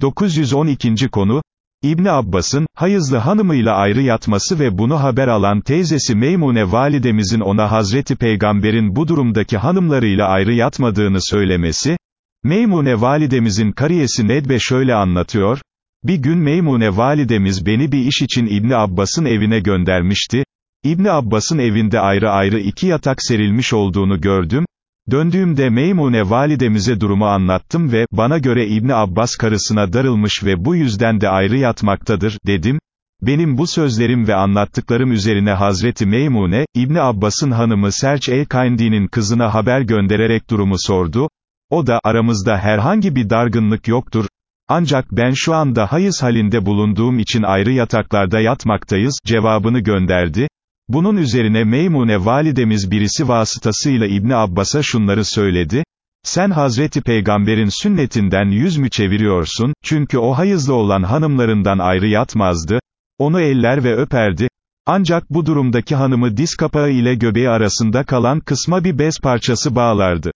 912. konu, İbni Abbas'ın, hayızlı hanımıyla ayrı yatması ve bunu haber alan teyzesi Meymune validemizin ona Hazreti Peygamber'in bu durumdaki hanımlarıyla ayrı yatmadığını söylemesi, Meymune validemizin kariyesi Nedbe şöyle anlatıyor, bir gün Meymune validemiz beni bir iş için İbni Abbas'ın evine göndermişti, İbni Abbas'ın evinde ayrı ayrı iki yatak serilmiş olduğunu gördüm, Döndüğümde Meymune validemize durumu anlattım ve, bana göre İbni Abbas karısına darılmış ve bu yüzden de ayrı yatmaktadır, dedim. Benim bu sözlerim ve anlattıklarım üzerine Hazreti Meymune, İbni Abbas'ın hanımı Serç el-Kayndi'nin kızına haber göndererek durumu sordu. O da, aramızda herhangi bir dargınlık yoktur. Ancak ben şu anda hayız halinde bulunduğum için ayrı yataklarda yatmaktayız, cevabını gönderdi. Bunun üzerine Meymune validemiz birisi vasıtasıyla İbni Abbas'a şunları söyledi, sen Hazreti Peygamber'in sünnetinden yüz mü çeviriyorsun, çünkü o hayızlı olan hanımlarından ayrı yatmazdı, onu eller ve öperdi, ancak bu durumdaki hanımı diz kapağı ile göbeği arasında kalan kısma bir bez parçası bağlardı.